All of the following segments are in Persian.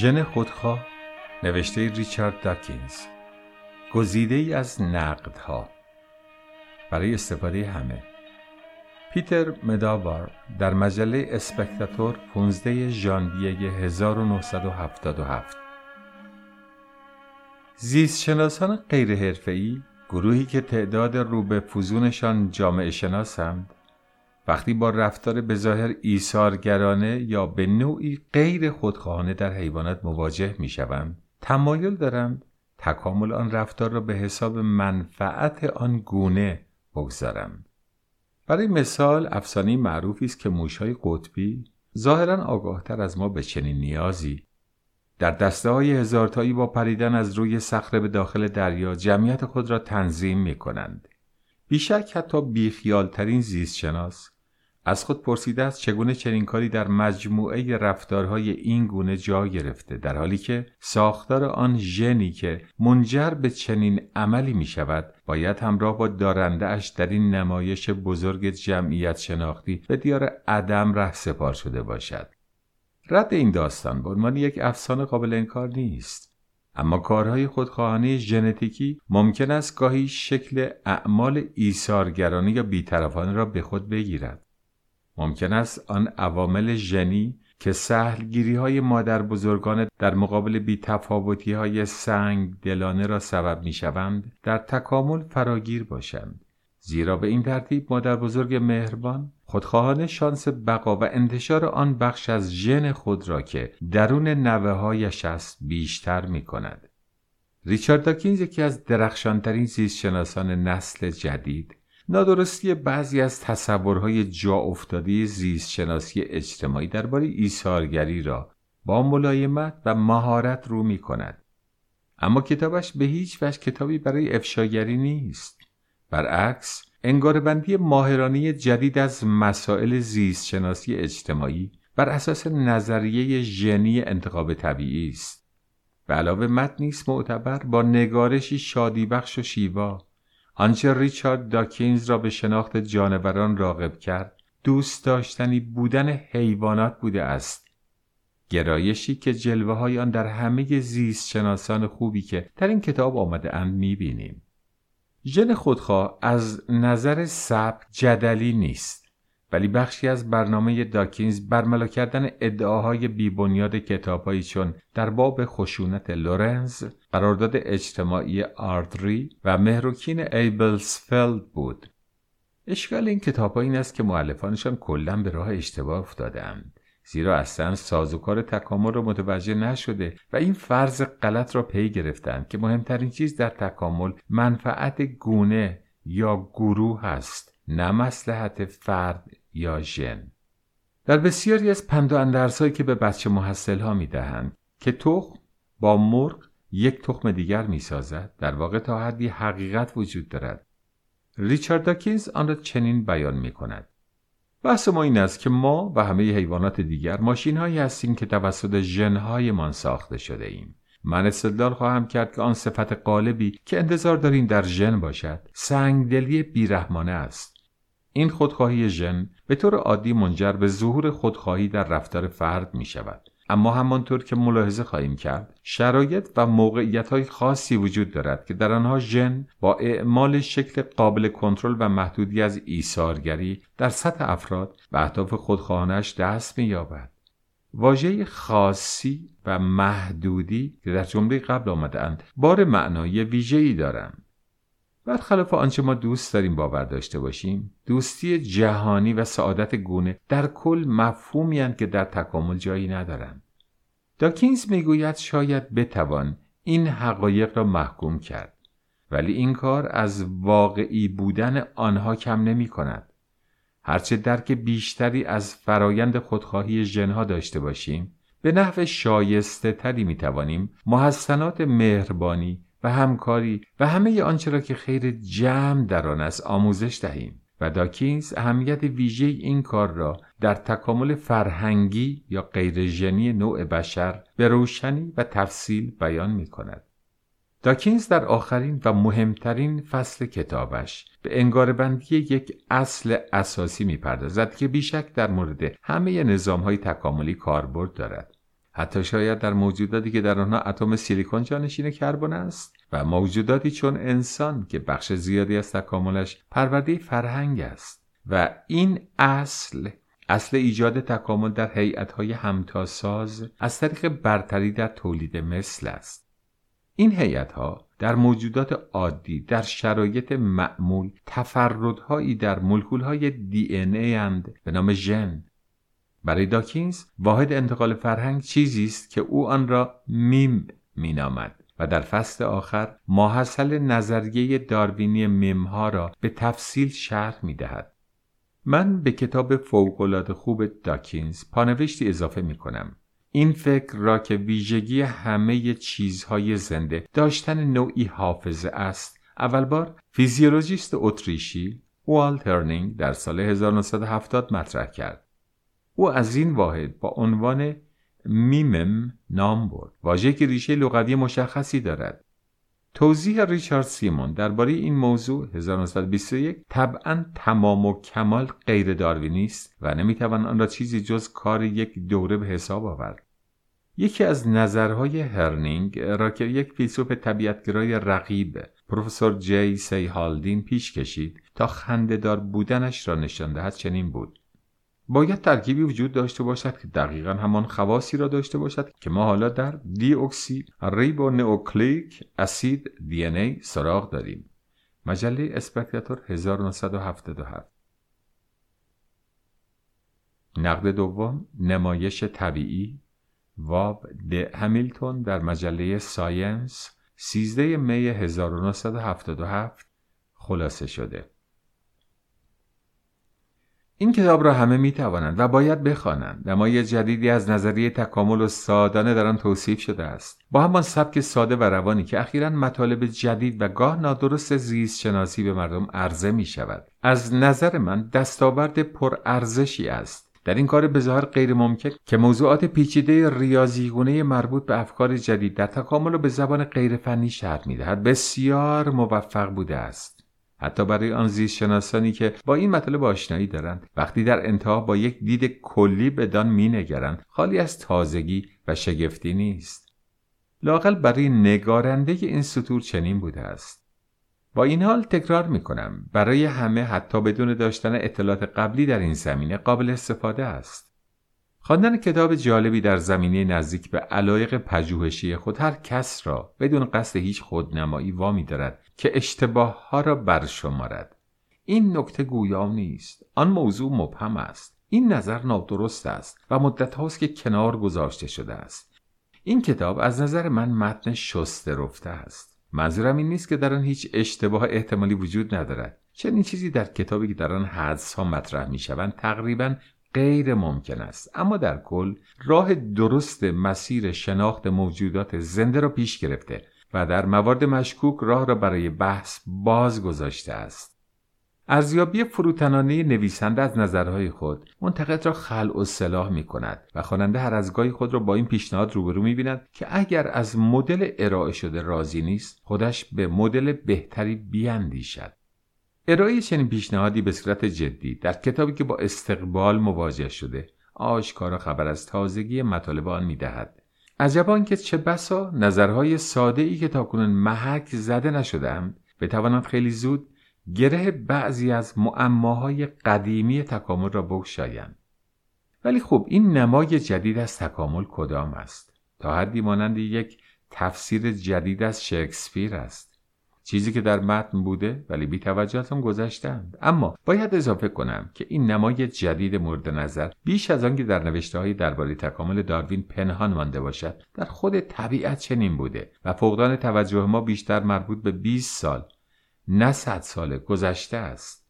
ژن خودخواه نوشته ریچارد داکینز. گزیده ای از نقدها. برای استفاده همه. پیتر مداوار در مجله اسپکتاتور 15 ژانویه 1977 زیست شناسان غیر حرفه‌ای گروهی که تعداد رو به فزونشان جامعه شناسند وقتی با رفتار بظاهر ایثارگرانه یا به نوعی غیر خودخواهانه در حیوانات مواجه می شوند تمایل دارند تکامل آن رفتار را به حساب منفعت آن گونه بگذارند برای مثال افسانه معروفی است که موشهای قطبی ظاهرا آگاهتر از ما به چنین نیازی در دسته های هزارتایی با پریدن از روی صخره به داخل دریا جمعیت خود را تنظیم می کنند. بیشک حتی بیخیالترین زیستشناس از خود پرسیده است چگونه چنین کاری در مجموعه رفتارهای این گونه جا گرفته در حالی که ساختار آن ژنی که منجر به چنین عملی می شود باید همراه با دارنده اش در این نمایش بزرگ جمعیت شناختی به دیار عدم ره سپار شده باشد. رد این داستان به عنوان یک افسانه قابل انکار نیست. اما کارهای خودخواهانه ژنتیکی ممکن است گاهی شکل اعمال ایثارگرانه یا بیطرفانه را به خود بگیرد. ممکن است آن عوامل ژنی که سهلگیری های مادر بزرگان در مقابل بیتفاوتی های سنگ دلانه را سبب می شوند در تکامل فراگیر باشند. زیرا به این ترتیب مادر بزرگ مهربان خودخواهانه شانس بقا و انتشار آن بخش از ژن خود را که درون نوه هایش است بیشتر می کند. ریچارد داکینز یکی از درخشانترین زیستشناسان نسل جدید نادرستی بعضی از تصورهای جا افتاده زیست شناسی اجتماعی درباره ایثارگری را با ملایمت و مهارت رو می کند. اما کتابش به هیچ وجه کتابی برای افشاگری نیست. برعکس انگاربندی ماهرانه جدید از مسائل زیست شناسی اجتماعی بر اساس نظریه ژنی انتخاب طبیعی است. به علاوه متنی است معتبر با نگارشی شادیبخش و شیوا آنچه ریچارد داکینز را به شناخت جانوران راغب کرد دوست داشتنی بودن حیوانات بوده است. گرایشی که جلوه های آن در همه زیست شناسان خوبی که در این کتاب آمده اند می‌بینیم. ژن خودخواه از نظر سبک جدلی نیست. ولی بخشی از برنامه داکینز برملا کردن ادعاهای بیبنیاد کتابهایی چون در باب خشونت لورنز قرارداد اجتماعی آردری و مهروکین ایبلسفلد بود. اشکال این کتاب این است که معلفانشان کلا به راه اشتباه افتادند زیرا اصلا سازوکار تکامل را متوجه نشده و این فرض غلط را پی گرفتند که مهمترین چیز در تکامل منفعت گونه یا گروه است نه مسلحت فرد یا ژن. در بسیاری از پند و اندرسهایی که به بچه محصل ها می دهند که تخم با مرغ یک تخم دیگر می سازد در واقع تا حدی حقیقت وجود دارد. ریچارد داکینز آن را چنین بیان می کند بحث ما این است که ما و همه حیوانات دیگر ماشین هایی هستیم که توسط ژنهایمان ساخته شده ایم. من استدلال خواهم کرد که آن صفت قالبی که انتظار داریم در ژن باشد سنگدلی بیرحمانه است. این خودخواهی ژن به طور عادی منجر به ظهور خودخواهی در رفتار فرد می شود. اما همانطور که ملاحظه خواهیم کرد شرایط و موقعیت های خاصی وجود دارد که در آنها ژن با اعمال شکل قابل کنترل و محدودی از ایثارگری در سطح افراد و اهداف خودخواهانش دست مییابد واژه خاصی و محدودی که در جمله قبل آمدهاند بار معنای ویژه‌ای دارند برخلاف آنچه ما دوست داریم باور داشته باشیم دوستی جهانی و سعادت گونه در کل مفهومی که در تکامل جایی ندارند. داکینز می‌گوید شاید بتوان این حقایق را محکوم کرد ولی این کار از واقعی بودن آنها کم نمی کند هرچه درک بیشتری از فرایند خودخواهی ژنها داشته باشیم به نحو شایسته تری می توانیم محسنات مهربانی و همکاری و همه آنچه را که خیر جمع در آن است آموزش دهیم و داکینز اهمیت ویژه این کار را در تکامل فرهنگی یا غیرژنی نوع بشر به روشنی و تفصیل بیان می کند. داکینز در آخرین و مهمترین فصل کتابش به انگاربندی یک اصل اساسی می پردازد که بیشک در مورد همه نظام های تکاملی کاربرد دارد. حتی شاید در موجوداتی که در آنها اتم سیلیکون جانشین کربن است و موجوداتی چون انسان که بخش زیادی از تکاملش پرورده فرهنگ است. و این اصل اصل ایجاد تکامل در هیئت‌های همتاساز از طریق برتری در تولید مثل است. این هیئت‌ها در موجودات عادی در شرایط معمول تفردهایی در مولکولهای دی این ای اند به نام ژن برای داکینز واحد انتقال فرهنگ چیزی است که او آن را میم مینامد و در فصل آخر ماحصل نظریه داروینی میمها را به تفصیل شرح می دهد. من به کتاب فوقالعاده خوب داکینز پانوشتی اضافه می کنم. این فکر را که ویژگی همه چیزهای زنده داشتن نوعی حافظه است اول بار فیزیولوژیست اتریشی اوالد هرینگ در سال 1970 مطرح کرد او از این واحد با عنوان میمم نام برد. واژه که ریشه لغوی مشخصی دارد. توضیح ریچارد سیمون درباره این موضوع 1921 طبعا تمام و کمال غیر داروینی است و نمی‌توان آن را چیزی جز کار یک دوره به حساب آورد. یکی از نظرهای هرنینگ را که یک فیلسوف طبیعتگرای رقیب پروفسور جی سی هالدین پیش کشید تا خندهدار بودنش را نشان دهد چنین بود. باید ترکیبی وجود داشته باشد که دقیقا همان خواصی را داشته باشد که ما حالا در دی اکسی ریبونوکلیک اسید دی ان ای سراغ داریم. مجله اسپکتاتور 1977 نقد دوم نمایش طبیعی و د همیلتون در مجله ساینس 13 می 1977 خلاصه شده. این کتاب را همه می توانند و باید بخوانند. نمای جدیدی از نظریه تکامل و سادانه در آن توصیف شده است. با همان سبک ساده و روانی که اخیرا مطالب جدید و گاه نادرست زیست شناسی به مردم عرضه می شود از نظر من دستاورد پرارزشی است. در این کار به ظاهر غیر ممکن که موضوعات پیچیده ریاضیگونه مربوط به افکار جدید در تکامل و به زبان غیرفنی شرح می‌دهد بسیار موفق بوده است. حتی برای آن زیست شناسانی که با این مطالب آشنایی دارند وقتی در انتها با یک دید کلی به دان مینگرند خالی از تازگی و شگفتی نیست. لاقل برای نگارنده این سطور چنین بوده است. با این حال تکرار می کنم برای همه حتی بدون داشتن اطلاعات قبلی در این زمینه قابل استفاده است. خواندن کتاب جالبی در زمینه نزدیک به علایق پژوهشی خود هر کس را بدون قصد هیچ خودنمایی وامی دارد که اشتباه ها را برشمارد. این نکته گویام نیست. آن موضوع مبهم است. این نظر نادرست است و مدت هاست که کنار گذاشته شده است. این کتاب از نظر من متن شسته رفته است. منظورم این نیست که در آن هیچ اشتباه احتمالی وجود ندارد. چنین چیزی در کتابی که در آن حدس ها مطرح می شوند تقریبا غیر ممکن است. اما در کل راه درست مسیر شناخت موجودات زنده را پیش گرفته. و در موارد مشکوک راه را برای بحث باز گذاشته است. ارزیابی فروتنانه نویسنده از نظرهای خود منتقد را خلع و صلاح می کند و خواننده هر از گاهی خود را با این پیشنهاد روبرو می بیند که اگر از مدل ارائه شده راضی نیست خودش به مدل بهتری بیاندیشد ارائه چنین پیشنهادی به صورت جدی در کتابی که با استقبال مواجه شده آشکارا خبر از تازگی مطالب آن می‌دهد. عجبان که چه بسا نظرهای ساده ای که تاکنون محک زده نشدهاند بتوانند خیلی زود گره بعضی از معماهای قدیمی تکامل را بگشایند ولی خب این نمای جدید از تکامل کدام است؟ تا حدی مانند یک تفسیر جدید از شکسپیر است. چیزی که در متن بوده ولی بی توجه از گذشتند. اما باید اضافه کنم که این نمای جدید مورد نظر بیش از آنکه در نوشته های درباره تکامل داروین پنهان مانده باشد در خود طبیعت چنین بوده و فقدان توجه ما بیشتر مربوط به 20 سال نه صد سال گذشته است.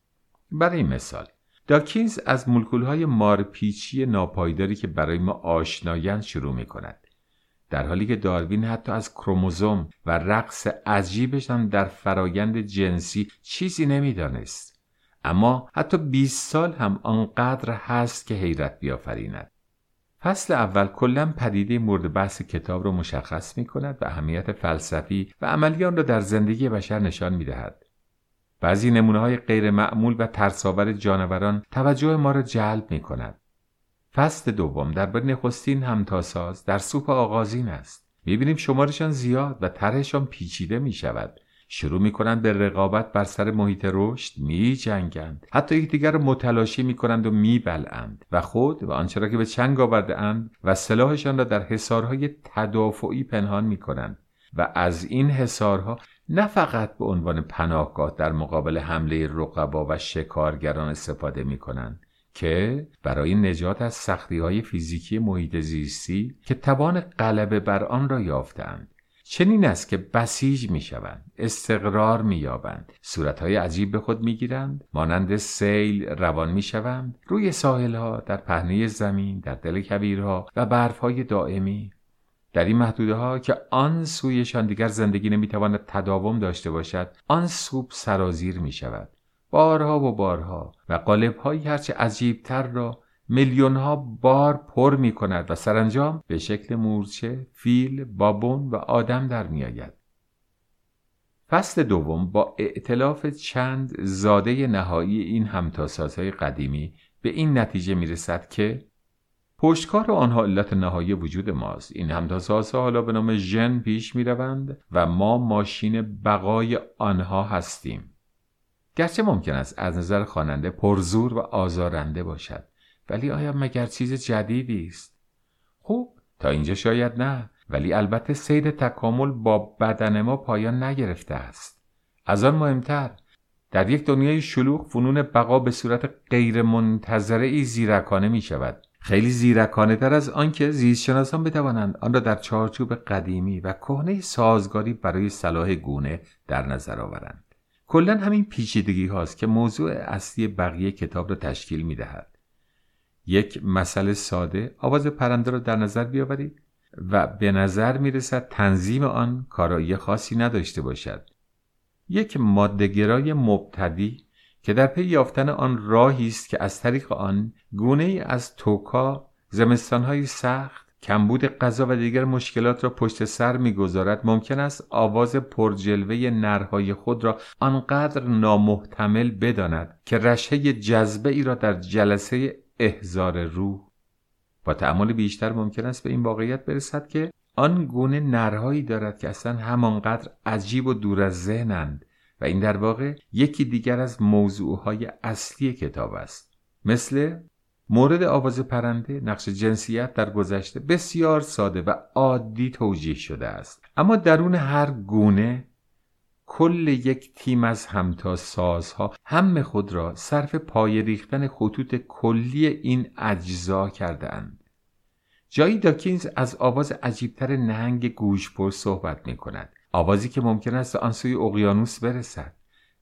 برای مثال داکینز از مولکولهای مارپیچی ناپایداری که برای ما آشنایند شروع می کند در حالی که داروین حتی از کروموزوم و رقص عجیبش هم در فرایند جنسی چیزی نمی‌دانست اما حتی 20 سال هم آنقدر هست که حیرت بیافریند فصل اول کلا پدیده مورد بحث کتاب را مشخص می کند و اهمیت فلسفی و عملی آن را در زندگی بشر نشان می دهد. بعضی نمونه های غیر معمول و ترساور جانوران توجه ما را جلب می کند. فصل دوم درباره نخستین همتاساز در سوپ آغازین است. می‌بینیم شمارشان زیاد و طرحشان پیچیده می‌شود. شروع می‌کنند به رقابت بر سر محیط رشد می جنگند حتی یکدیگر را متلاشی می‌کنند و میبلند و خود و آنچه را که به چنگ آورده اند و سلاحشان را در حصارهای تدافعی پنهان می‌کنند و از این حصارها نه فقط به عنوان پناهگاه در مقابل حمله رقبا و شکارگران استفاده می کنند که برای نجات از سختی های فیزیکی محیط زیستی که توان غلبه بر آن را یافتند. چنین است که بسیج می شوند استقرار می یابند صورتهای عجیب به خود می گیرند مانند سیل روان می شوند روی ساحل ها در پهنه زمین در دل کبیرها و برف های دائمی. در این محدوده ها که آن سویشان دیگر زندگی نمی‌تواند تداوم داشته باشد آن سوپ سرازیر می شود بارها و بارها و قالب هایی هرچه عجیبتر را میلیون ها بار پر می کند و سرانجام به شکل مورچه، فیل، بابون و آدم در می آید. فصل دوم با ائتلاف چند زاده نهایی این همتاسازهای قدیمی به این نتیجه می رسد که پشتکار آنها علت نهایی وجود ماست این همتاسازها حالا به نام ژن پیش می روند و ما ماشین بقای آنها هستیم گرچه ممکن است از نظر خواننده پرزور و آزارنده باشد ولی آیا مگر چیز جدیدی است؟ خوب تا اینجا شاید نه ولی البته سید تکامل با بدن ما پایان نگرفته است. از آن مهمتر در یک دنیای شلوغ فنون بقا به صورت غیر منتظره ای زیرکانه می شود. خیلی زیرکانه تر از آنکه زیستشناسان بتوانند آن را در چارچوب قدیمی و کهنه سازگاری برای صلاح گونه در نظر آورند. کلا همین پیچیدگی هاست که موضوع اصلی بقیه کتاب را تشکیل می دهد. یک مسئله ساده آواز پرنده را در نظر بیاورید و به نظر می رسد تنظیم آن کارایی خاصی نداشته باشد. یک مادهگرای مبتدی که در پی یافتن آن راهی است که از طریق آن گونه ای از توکا زمستانهای سخت کمبود غذا و دیگر مشکلات را پشت سر می‌گذارد. ممکن است آواز پرجلوه نرهای خود را آنقدر نامحتمل بداند که رشحه جذبه ای را در جلسه احزار روح با تعمل بیشتر ممکن است به این واقعیت برسد که آن گونه نرهایی دارد که اصلا همانقدر عجیب و دور از ذهنند و این در واقع یکی دیگر از موضوعهای اصلی کتاب است. مثل مورد آواز پرنده نقش جنسیت در گذشته بسیار ساده و عادی توجیه شده است اما درون هر گونه کل یک تیم از همتا سازها هم خود را صرف پای ریختن خطوط کلی این اجزا کرده اند. جایی داکینز از آواز عجیبتر نهنگ گوشپر صحبت می کند. آوازی که ممکن است آن سوی اقیانوس برسد.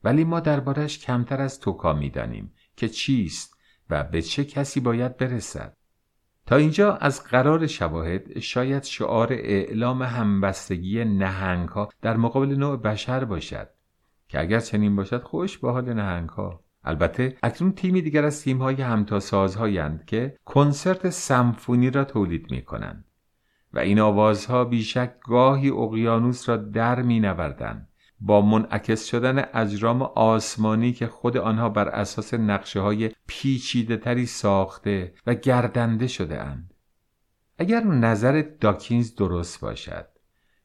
ولی ما دربارش کمتر از توکا می دانیم که چیست و به چه کسی باید برسد. تا اینجا از قرار شواهد شاید شعار اعلام همبستگی نهنگ ها در مقابل نوع بشر باشد که اگر چنین باشد خوش به حال نهنگ ها البته اکنون تیمی دیگر از تیم های همتاسازهایند که کنسرت سمفونی را تولید می کنند و این آوازها بیشک گاهی اقیانوس را در می نوردند با منعکس شدن اجرام آسمانی که خود آنها بر اساس نقشه های پیچیده تری ساخته و گردنده شده اند. اگر نظر داکینز درست باشد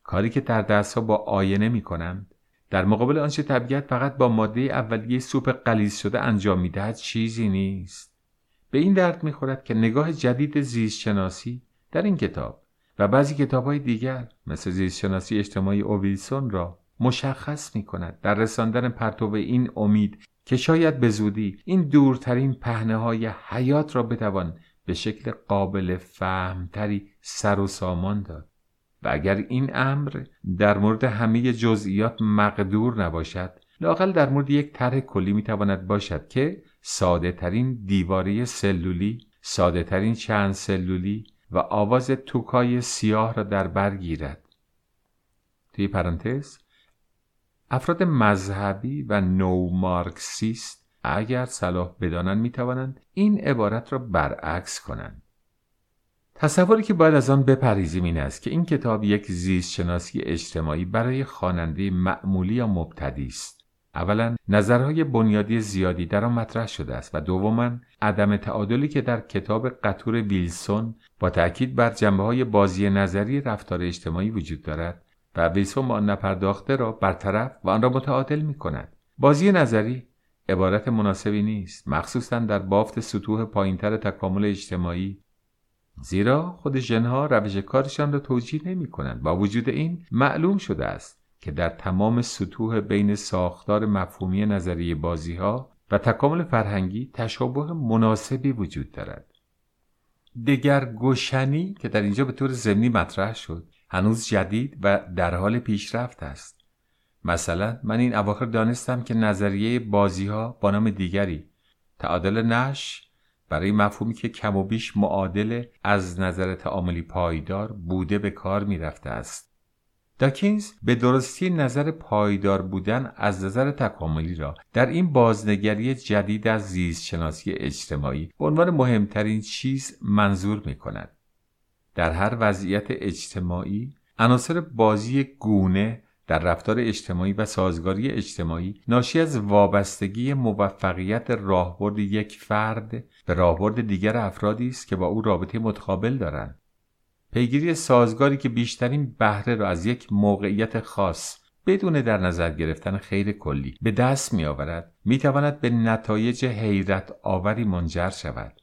کاری که در دستها با آینه می کنند در مقابل آنچه طبیعت فقط با ماده اولیه سوپ قلیز شده انجام می دهد چیزی نیست به این درد می خورد که نگاه جدید زیست شناسی در این کتاب و بعضی کتاب های دیگر مثل زیست شناسی اجتماعی اویلسون را مشخص می کند در رساندن پرتو این امید که شاید به زودی این دورترین پهنه های حیات را بتوان به شکل قابل فهمتری سر و سامان داد. و اگر این امر در مورد همه جزئیات مقدور نباشد لاقل در مورد یک طرح کلی می‌تواند باشد که ساده ترین دیواره سلولی ساده ترین چند سلولی و آواز توکای سیاه را در بر گیرد. توی پرانتز افراد مذهبی و نو مارکسیست اگر صلاح بدانند می‌توانند این عبارت را برعکس کنند. تصوری که باید از آن بپریزیم این است که این کتاب یک زیست شناسی اجتماعی برای خواننده معمولی یا مبتدی است. اولا نظرهای بنیادی زیادی در آن مطرح شده است و دوما عدم تعادلی که در کتاب قطور ویلسون با تاکید بر جنبه های بازی نظری رفتار اجتماعی وجود دارد و ویلسون با آن نپرداخته را برطرف و آن را متعادل می کند بازی نظری عبارت مناسبی نیست مخصوصا در بافت سطوح پایینتر تکامل اجتماعی. زیرا خود ژنها روش کارشان را توجیه نمی کنند با وجود این معلوم شده است که در تمام سطوح بین ساختار مفهومی نظریه بازی ها و تکامل فرهنگی تشابه مناسبی وجود دارد. دگر گوشنی که در اینجا به طور ضمنی مطرح شد هنوز جدید و در حال پیشرفت است مثلا من این اواخر دانستم که نظریه بازی ها با نام دیگری تعادل نش برای مفهومی که کم و بیش معادل از نظر تعاملی پایدار بوده به کار می رفته است داکینز به درستی نظر پایدار بودن از نظر تکاملی را در این بازنگری جدید از زیست شناسی اجتماعی به عنوان مهمترین چیز منظور می کند. در هر وضعیت اجتماعی عناصر بازی گونه در رفتار اجتماعی و سازگاری اجتماعی ناشی از وابستگی موفقیت راهبرد یک فرد به راهبرد دیگر افرادی است که با او رابطه متقابل دارند. پیگیری سازگاری که بیشترین بهره را از یک موقعیت خاص بدون در نظر گرفتن خیر کلی به دست می آورد می تواند به نتایج حیرت آوری منجر شود.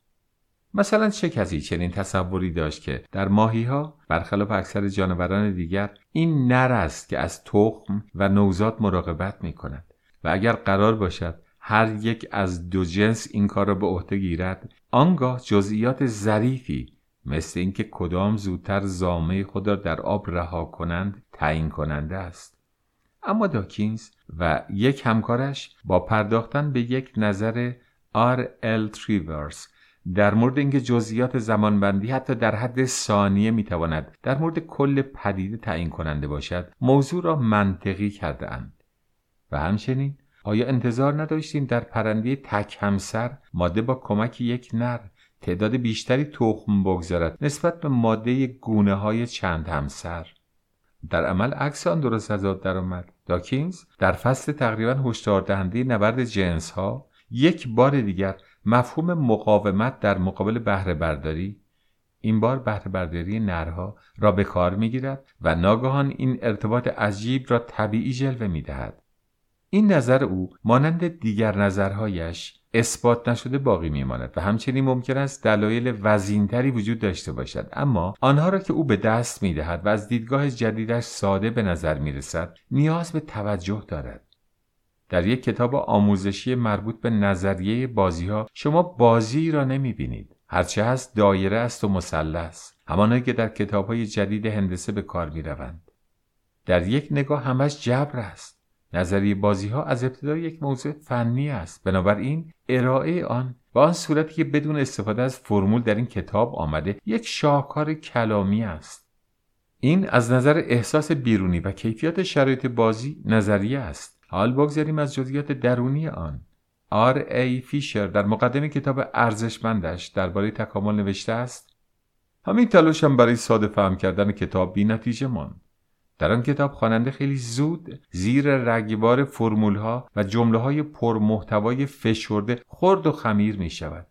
مثلا چه کسی چنین تصوری داشت که در ماهی ها برخلاف اکثر جانوران دیگر این نر است که از تخم و نوزاد مراقبت می کند و اگر قرار باشد هر یک از دو جنس این کار را به عهده گیرد آنگاه جزئیات ظریفی مثل اینکه کدام زودتر زامه خود را در آب رها کنند تعیین کننده است. اما داکینز و یک همکارش با پرداختن به یک نظر آر ال تریورس در مورد اینکه جزئیات زمانبندی حتی در حد ثانیه می‌تواند در مورد کل پدیده تعیین کننده باشد موضوع را منطقی کرده اند و همچنین آیا انتظار نداشتیم در پرنده تک همسر ماده با کمک یک نر تعداد بیشتری تخم بگذارد نسبت به ماده گونه های چند همسر؟ در عمل عکس آن درست از آب درآمد. داکینز در فصل تقریبا هشدار دهنده نبرد جنس ها یک بار دیگر مفهوم مقاومت در مقابل بهره برداری این بار بهره برداری نرها را به کار می‌گیرد و ناگهان این ارتباط عجیب را طبیعی جلوه می‌دهد. این نظر او مانند دیگر نظرهایش اثبات نشده باقی میماند و همچنین ممکن است دلایل وزینتری وجود داشته باشد. اما آنها را که او به دست می‌دهد و از دیدگاه جدیدش ساده به نظر می‌رسد نیاز به توجه دارد. در یک کتاب آموزشی مربوط به نظریه بازی ها شما بازی را نمی بینید هرچه هست دایره است و مثلث همانهایی که در کتاب های جدید هندسه به کار می روند. در یک نگاه همش جبر است. نظریه بازی ها از ابتدا یک موضوع فنی است. بنابراین ارائه آن و آن صورتی که بدون استفاده از فرمول در این کتاب آمده یک شاهکار کلامی است. این از نظر احساس بیرونی و کیفیت شرایط بازی نظریه است. حال بگذاریم از جزئیات درونی آن آر ای فیشر در مقدمه کتاب ارزشمندش درباره تکامل نوشته است همین تلاشم برای ساده فهم کردن کتاب بی نتیجه ماند در آن کتاب خواننده خیلی زود زیر رگبار فرمول ها و جمله های پرمحتوای فشرده خرد و خمیر می شود.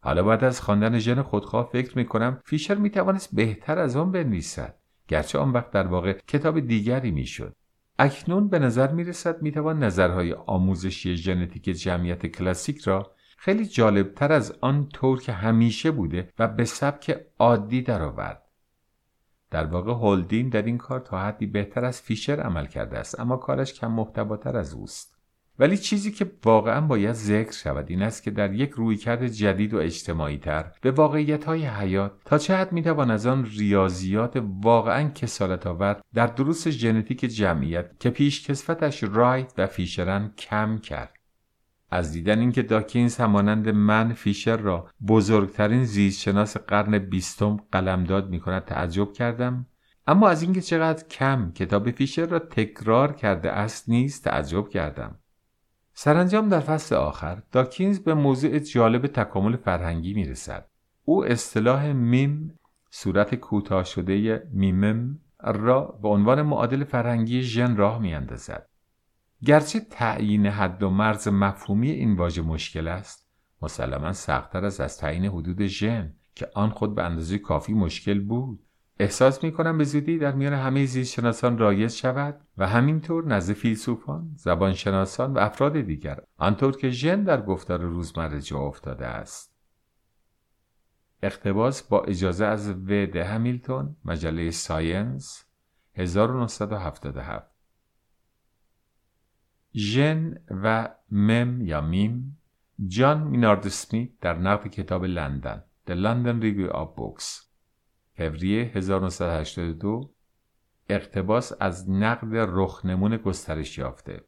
حالا بعد از خواندن ژن خودخواه فکر می کنم فیشر می توانست بهتر از آن بنویسد گرچه آن وقت در واقع کتاب دیگری می شد. اکنون به نظر می رسد می توان نظرهای آموزشی ژنتیک جمعیت کلاسیک را خیلی جالبتر از آن طور که همیشه بوده و به سبک عادی درآورد. در واقع هولدین در این کار تا حدی بهتر از فیشر عمل کرده است اما کارش کم محتواتر از اوست ولی چیزی که واقعا باید ذکر شود این است که در یک رویکرد جدید و اجتماعی تر به واقعیت های حیات تا چه حد می‌توان از آن ریاضیات واقعا کسالت آور در دروس ژنتیک جمعیت که پیش کسفتش رایت و فیشرن کم کرد؟ از دیدن اینکه داکینز همانند من فیشر را بزرگترین زیستشناس قرن بیستم قلمداد می کند تعجب کردم اما از اینکه چقدر کم کتاب فیشر را تکرار کرده است نیز تعجب کردم. سرانجام در فصل آخر داکینز به موضوع جالب تکامل فرهنگی می رسد او اصطلاح میم صورت کوتاه شده میمم را به عنوان معادل فرهنگی ژن راه می اندازد گرچه تعیین حد و مرز مفهومی این واژه مشکل است مسلما سختتر از از تعیین حدود ژن که آن خود به اندازه کافی مشکل بود. احساس می کنم به زودی در میان همه زیستشناسان رایج شود و همینطور نزد فیلسوفان، زبانشناسان و افراد دیگر آنطور که ژن در گفتار روزمره جا افتاده است. اقتباس با اجازه از و د همیلتون مجله ساینس 1977 ژن و مم یا میم جان مینارد سمیت در نقد کتاب لندن The London Review of Books فوریه 1982 اقتباس از نقد رخنمون گسترش یافته.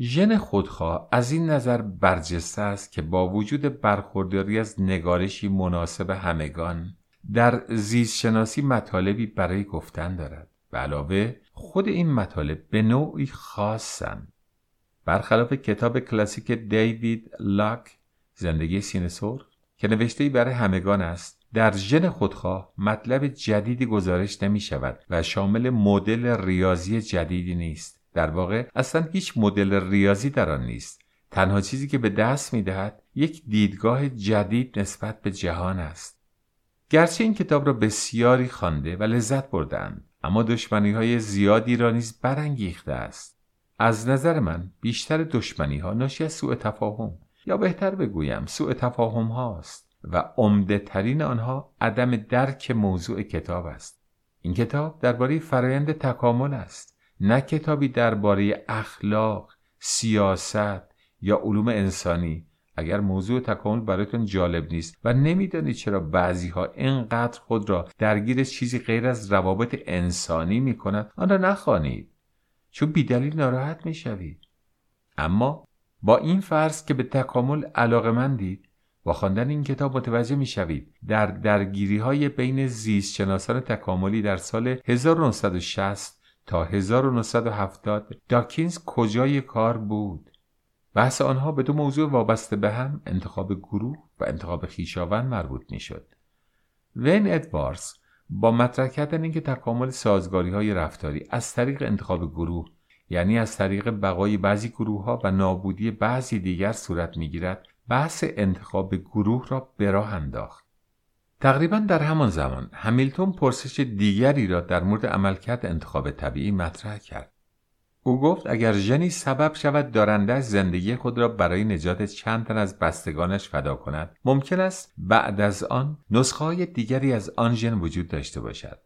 ژن خودخواه از این نظر برجسته است که با وجود برخورداری از نگارشی مناسب همگان در زیستشناسی مطالبی برای گفتن دارد به علاوه خود این مطالب به نوعی خاصند. برخلاف کتاب کلاسیک دیوید لاک زندگی سینه سرخ که نوشته برای همگان است در ژن خودخواه مطلب جدیدی گزارش نمی شود و شامل مدل ریاضی جدیدی نیست. در واقع اصلا هیچ مدل ریاضی در آن نیست. تنها چیزی که به دست می دهد یک دیدگاه جدید نسبت به جهان است. گرچه این کتاب را بسیاری خوانده و لذت بردند اما دشمنی های زیادی را نیز برانگیخته است. از نظر من بیشتر دشمنی ها ناشی از سوء تفاهم یا بهتر بگویم سوء تفاهم هاست. و عمده ترین آنها عدم درک موضوع کتاب است این کتاب درباره فرایند تکامل است نه کتابی درباره اخلاق سیاست یا علوم انسانی اگر موضوع تکامل برایتون جالب نیست و نمی‌دانید چرا بعضی ها اینقدر خود را درگیر چیزی غیر از روابط انسانی می کند آن را نخوانید چون بیدلیل ناراحت می شوید. اما با این فرض که به تکامل علاقه با خواندن این کتاب متوجه می شوید در درگیری های بین زیست شناسان تکاملی در سال 1960 تا 1970 داکینز کجای کار بود؟ بحث آنها به دو موضوع وابسته به هم انتخاب گروه و انتخاب خیشاوند مربوط می شد وین ادوارز با مطرح کردن اینکه تکامل سازگاری های رفتاری از طریق انتخاب گروه یعنی از طریق بقای بعضی گروه ها و نابودی بعضی دیگر صورت می گیرد بحث انتخاب گروه را به راه انداخت. تقریبا در همان زمان همیلتون پرسش دیگری را در مورد عملکرد انتخاب طبیعی مطرح کرد. او گفت اگر ژنی سبب شود دارندش زندگی خود را برای نجات چند تن از بستگانش فدا کند ممکن است بعد از آن نسخه های دیگری از آن ژن وجود داشته باشد.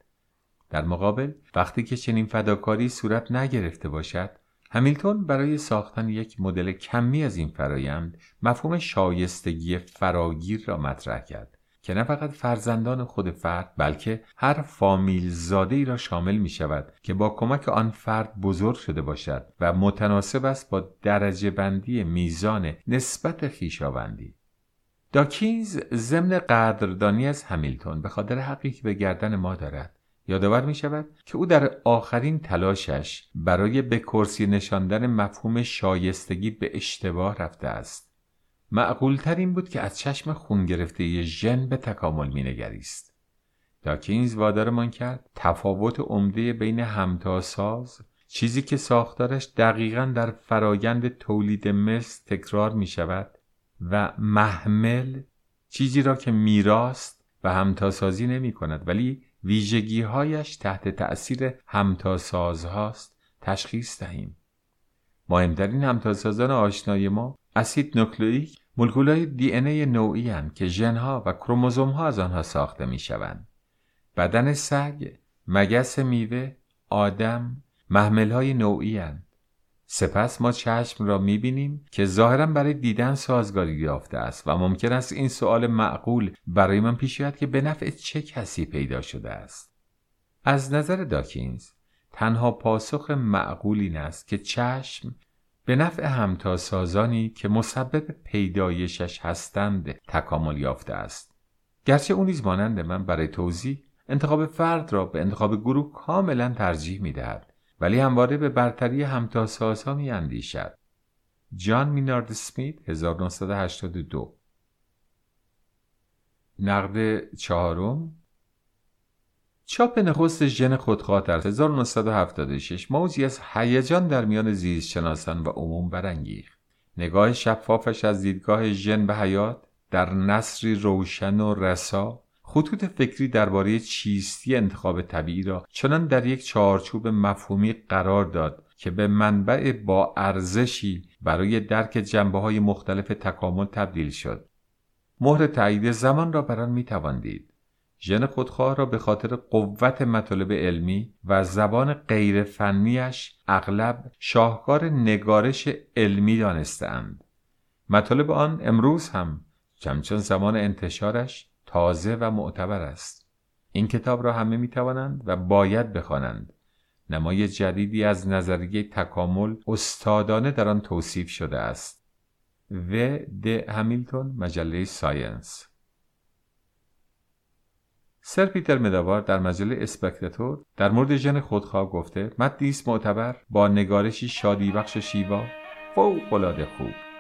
در مقابل وقتی که چنین فداکاری صورت نگرفته باشد همیلتون برای ساختن یک مدل کمی از این فرایند مفهوم شایستگی فراگیر را مطرح کرد که نه فقط فرزندان خود فرد بلکه هر فامیل زاده ای را شامل می شود که با کمک آن فرد بزرگ شده باشد و متناسب است با درجه بندی میزان نسبت خیشاوندی. داکینز ضمن قدردانی از همیلتون به خاطر حقی که به گردن ما دارد. یادآور می شود که او در آخرین تلاشش برای به کرسی نشاندن مفهوم شایستگی به اشتباه رفته است. معقولتر این بود که از چشم خون گرفته ژن به تکامل مینگریست. داکینز وادارمان کرد تفاوت عمده بین همتاساز چیزی که ساختارش دقیقا در فرایند تولید مثل تکرار می شود و محمل چیزی را که میراست و همتاسازی نمی کند ولی ویژگیهایش تحت تأثیر همتاسازهاست تشخیص دهیم مهمترین همتاسازان آشنای ما اسید نوکلئیک مولکولهای دی ای نوعی هستند که ژنها و کروموزوم ها از آنها ساخته می شوند. بدن سگ، مگس میوه، آدم، محمل های نوعی هستند. سپس ما چشم را می بینیم که ظاهرا برای دیدن سازگاری یافته است و ممکن است این سوال معقول برای من پیش بیاید که به نفع چه کسی پیدا شده است. از نظر داکینز تنها پاسخ معقول این است که چشم به نفع همتاسازانی که مسبب پیدایشش هستند تکامل یافته است. گرچه او نیز مانند من برای توضیح انتخاب فرد را به انتخاب گروه کاملا ترجیح می دهد ولی همواره به برتری همتاسازها می اندیشد. جان مینارد سمیت 1982 نقد چهارم. چاپ نخست ژن خودخواه در 1976 موجی از هیجان در میان زیستشناسان و عموم برانگیخت. نگاه شفافش از دیدگاه ژن به حیات در نصری روشن و رسا خطوط فکری درباره چیستی انتخاب طبیعی را چنان در یک چارچوب مفهومی قرار داد که به منبع با ارزشی برای درک جنبه های مختلف تکامل تبدیل شد. مهر تایید زمان را بر آن می دید. ژن خودخواه را به خاطر قوت مطالب علمی و زبان غیر فنیش اغلب شاهکار نگارش علمی دانستند. مطالب آن امروز هم چمچون زمان انتشارش تازه و معتبر است. این کتاب را همه می توانند و باید بخوانند. نمای جدیدی از نظریه تکامل استادانه در آن توصیف شده است. و د همیلتون مجله ساینس سر پیتر مداوار در مجله اسپکتاتور در مورد ژن خودخواه گفته متنی معتبر با نگارشی شادی بخش شیوا فوق العاده خوب